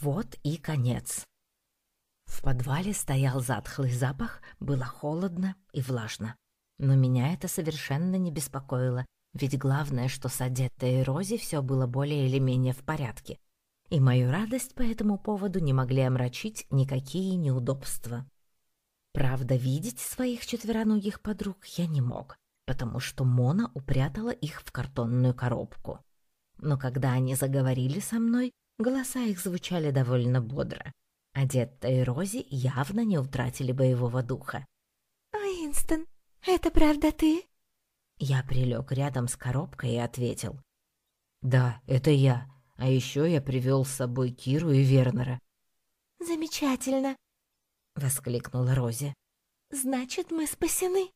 Вот и конец. В подвале стоял затхлый запах, было холодно и влажно. Но меня это совершенно не беспокоило, ведь главное, что с одетой Рози все было более или менее в порядке. И мою радость по этому поводу не могли омрачить никакие неудобства. Правда, видеть своих четвероногих подруг я не мог, потому что Мона упрятала их в картонную коробку. Но когда они заговорили со мной, голоса их звучали довольно бодро. Одетта и Рози явно не утратили боевого духа. «Уинстон, это правда ты?» Я прилег рядом с коробкой и ответил. «Да, это я. А еще я привел с собой Киру и Вернера». «Замечательно!» — воскликнула Рози. «Значит, мы спасены?»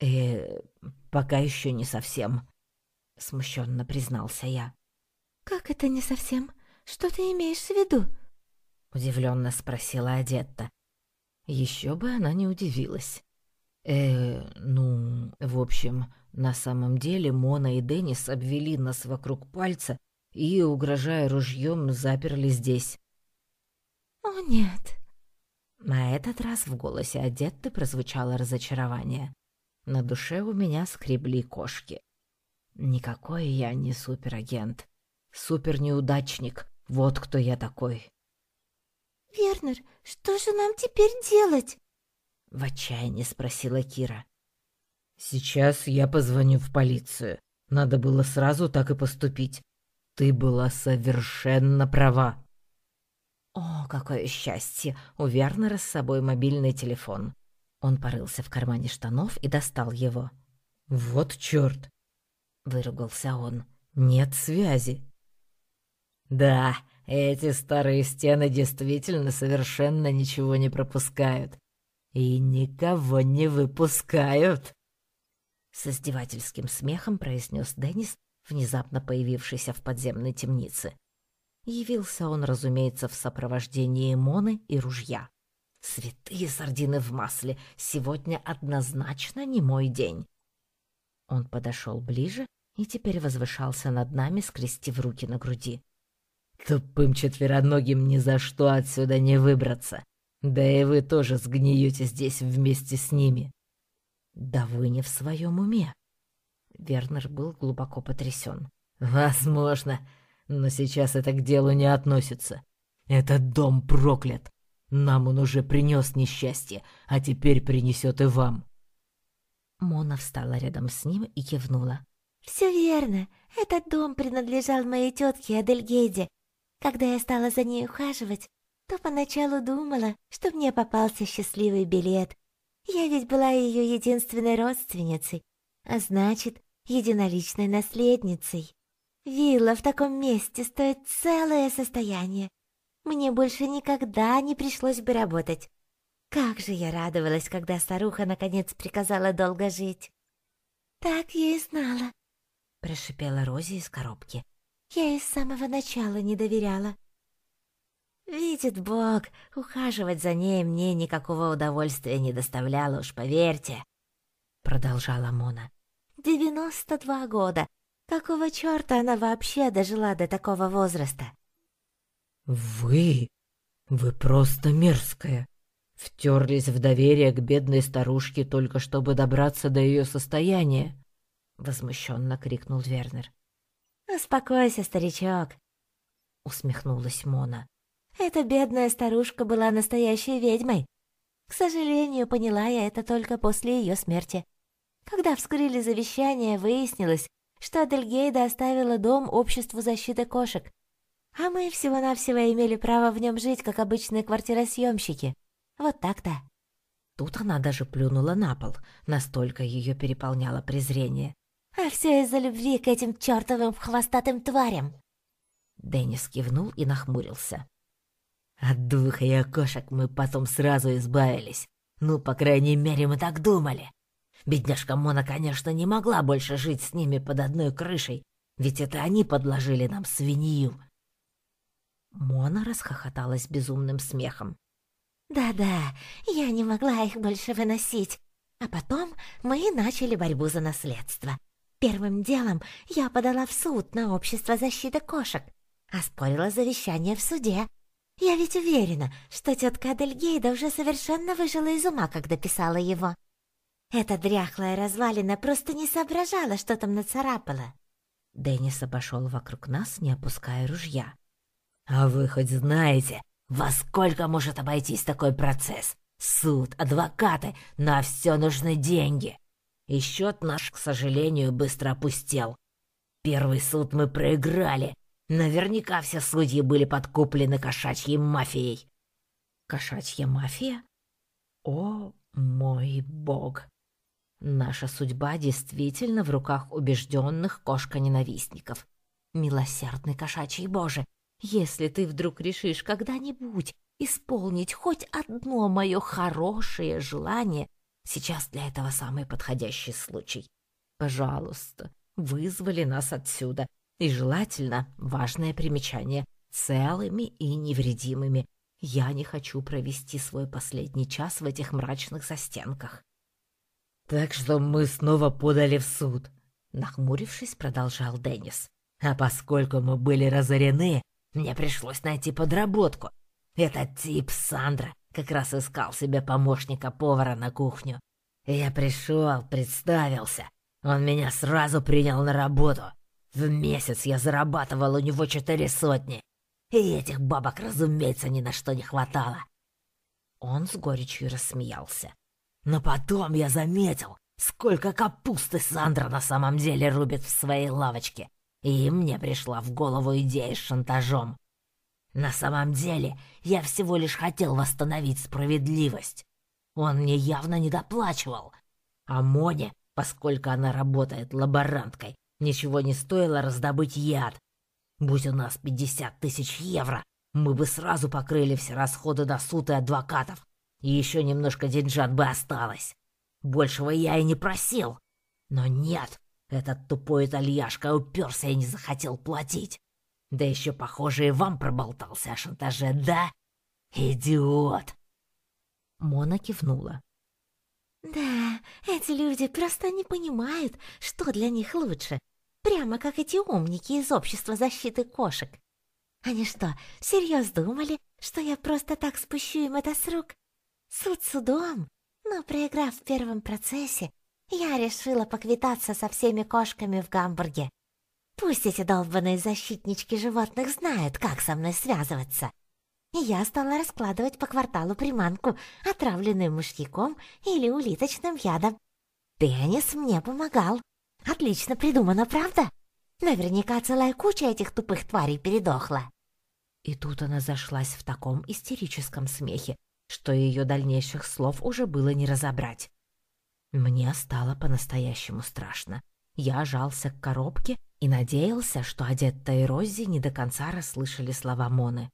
«Э, пока еще не совсем», — смущенно признался я. «Как это не совсем? Что ты имеешь в виду?» удивленно спросила Адетта. Еще бы она не удивилась. Э, ну, в общем, на самом деле Мона и Денис обвели нас вокруг пальца и, угрожая ружьем, заперли здесь. О нет. На этот раз в голосе Адетты прозвучало разочарование. На душе у меня скребли кошки. Никакой я не суперагент. Супернеудачник. Вот кто я такой. «Вернер, что же нам теперь делать?» В отчаянии спросила Кира. «Сейчас я позвоню в полицию. Надо было сразу так и поступить. Ты была совершенно права». О, какое счастье! У Вернера с собой мобильный телефон. Он порылся в кармане штанов и достал его. «Вот чёрт!» — выругался он. «Нет связи». «Да, эти старые стены действительно совершенно ничего не пропускают. И никого не выпускают. С издевательским смехом произнес Деннис, внезапно появившийся в подземной темнице. Явился он, разумеется, в сопровождении Моны и ружья. Святые сардины в масле, сегодня однозначно не мой день. Он подошел ближе и теперь возвышался над нами, скрестив руки на груди. Тупым четвероногим ни за что отсюда не выбраться. Да и вы тоже сгниете здесь вместе с ними. Да вы не в своем уме. Вернер был глубоко потрясен. Возможно, но сейчас это к делу не относится. Этот дом проклят. Нам он уже принес несчастье, а теперь принесет и вам. Мона встала рядом с ним и кивнула. «Все верно. Этот дом принадлежал моей тетке Адельгейде, когда я стала за ней ухаживать, то поначалу думала, что мне попался счастливый билет. Я ведь была ее единственной родственницей, а значит, единоличной наследницей. Вилла в таком месте стоит целое состояние. Мне больше никогда не пришлось бы работать. Как же я радовалась, когда старуха наконец приказала долго жить. «Так я и знала», — прошипела Рози из коробки. Я и с самого начала не доверяла. Видит Бог, ухаживать за ней мне никакого удовольствия не доставляло, уж поверьте, продолжала Мона. Девяносто два года. Какого чёрта она вообще дожила до такого возраста? Вы? Вы просто мерзкая. Втерлись в доверие к бедной старушке только чтобы добраться до ее состояния, возмущенно крикнул Вернер. «Успокойся, старичок», — усмехнулась Мона. «Эта бедная старушка была настоящей ведьмой. К сожалению, поняла я это только после ее смерти. Когда вскрыли завещание, выяснилось, что Адельгейда оставила дом обществу защиты кошек, а мы всего-навсего имели право в нем жить, как обычные квартиросъемщики. Вот так-то». Тут она даже плюнула на пол, настолько ее переполняло презрение. А все из-за любви к этим чертовым хвостатым тварям. Деннис кивнул и нахмурился. От двух ее кошек мы потом сразу избавились. Ну, по крайней мере, мы так думали. Бедняжка Мона, конечно, не могла больше жить с ними под одной крышей, ведь это они подложили нам свинью. Мона расхохоталась безумным смехом. «Да-да, я не могла их больше выносить. А потом мы начали борьбу за наследство. Первым делом я подала в суд на общество защиты кошек, оспорила завещание в суде. Я ведь уверена, что тетка Адельгейда уже совершенно выжила из ума, когда писала его. Эта дряхлая развалина просто не соображала, что там нацарапала. Деннис обошел вокруг нас, не опуская ружья. «А вы хоть знаете, во сколько может обойтись такой процесс? Суд, адвокаты, на все нужны деньги. И счет наш, к сожалению, быстро опустел. Первый суд мы проиграли. Наверняка все судьи были подкуплены кошачьей мафией». «Кошачья мафия? О, мой бог!» Наша судьба действительно в руках убежденных кошка-ненавистников. Милосердный кошачий боже, если ты вдруг решишь когда-нибудь исполнить хоть одно мое хорошее желание, сейчас для этого самый подходящий случай. Пожалуйста, вызвали нас отсюда, и желательно, важное примечание, целыми и невредимыми. Я не хочу провести свой последний час в этих мрачных застенках. Так что мы снова подали в суд, нахмурившись, продолжал Деннис. А поскольку мы были разорены, мне пришлось найти подработку. Этот тип Сандра как раз искал себе помощника повара на кухню. Я пришел, представился. Он меня сразу принял на работу. В месяц я зарабатывал у него четыре сотни. И этих бабок, разумеется, ни на что не хватало. Он с горечью рассмеялся. Но потом я заметил, сколько капусты Сандра на самом деле рубит в своей лавочке, и мне пришла в голову идея с шантажом. На самом деле, я всего лишь хотел восстановить справедливость. Он мне явно не доплачивал. А Моне, поскольку она работает лаборанткой, ничего не стоило раздобыть яд. Будь у нас пятьдесят тысяч евро, мы бы сразу покрыли все расходы до суд и адвокатов. И еще немножко деньжат бы осталось. Большего я и не просил. Но нет, этот тупой итальяшка уперся и не захотел платить. Да еще, похоже, и вам проболтался о шантаже, да? Идиот!» Мона кивнула. «Да, эти люди просто не понимают, что для них лучше. Прямо как эти умники из общества защиты кошек. Они что, всерьез думали, что я просто так спущу им это с рук? Суд судом, но проиграв в первом процессе, я решила поквитаться со всеми кошками в Гамбурге. Пусть эти долбанные защитнички животных знают, как со мной связываться. И я стала раскладывать по кварталу приманку, отравленную мышьяком или улиточным ядом. Теннис мне помогал. Отлично придумано, правда? Наверняка целая куча этих тупых тварей передохла. И тут она зашлась в таком истерическом смехе, что ее дальнейших слов уже было не разобрать. Мне стало по-настоящему страшно. Я жался к коробке и надеялся, что Адетта и Роззи не до конца расслышали слова Моны.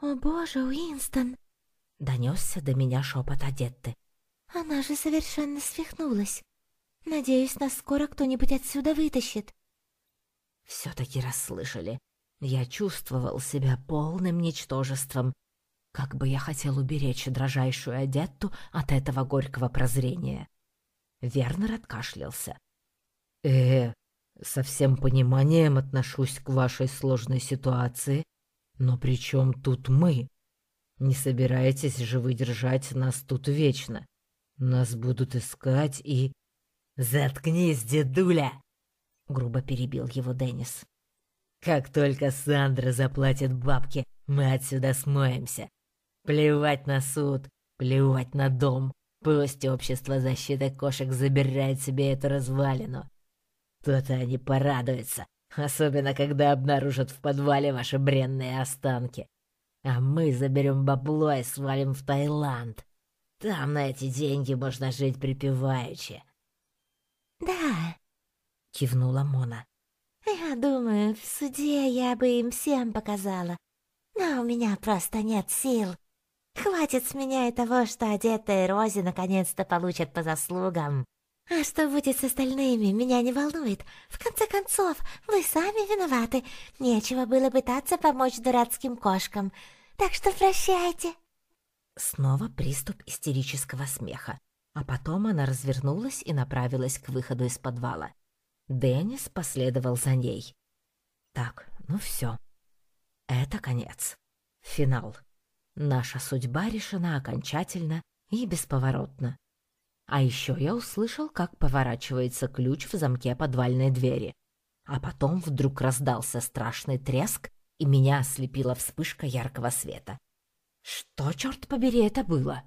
«О боже, Уинстон!» — донесся до меня шепот Адетты. «Она же совершенно свихнулась. Надеюсь, нас скоро кто-нибудь отсюда вытащит». Все-таки расслышали. Я чувствовал себя полным ничтожеством, как бы я хотел уберечь дрожайшую Адетту от этого горького прозрения. Вернер откашлялся. э со всем пониманием отношусь к вашей сложной ситуации, но при чем тут мы? Не собираетесь же вы держать нас тут вечно. Нас будут искать и... «Заткнись, дедуля!» — грубо перебил его Деннис. «Как только Сандра заплатит бабки, мы отсюда смоемся. Плевать на суд, плевать на дом. Пусть общество защиты кошек забирает себе эту развалину. То-то они порадуются, особенно когда обнаружат в подвале ваши бренные останки. А мы заберем бабло и свалим в Таиланд. Там на эти деньги можно жить припеваючи. «Да», — кивнула Мона. «Я думаю, в суде я бы им всем показала. Но у меня просто нет сил. Хватит с меня и того, что одетая Рози наконец-то получит по заслугам. А что будет с остальными, меня не волнует. В конце концов, вы сами виноваты. Нечего было пытаться помочь дурацким кошкам. Так что прощайте. Снова приступ истерического смеха. А потом она развернулась и направилась к выходу из подвала. Деннис последовал за ней. Так, ну все. Это конец. Финал. Наша судьба решена окончательно и бесповоротно. А еще я услышал, как поворачивается ключ в замке подвальной двери. А потом вдруг раздался страшный треск, и меня ослепила вспышка яркого света. Что, черт побери, это было?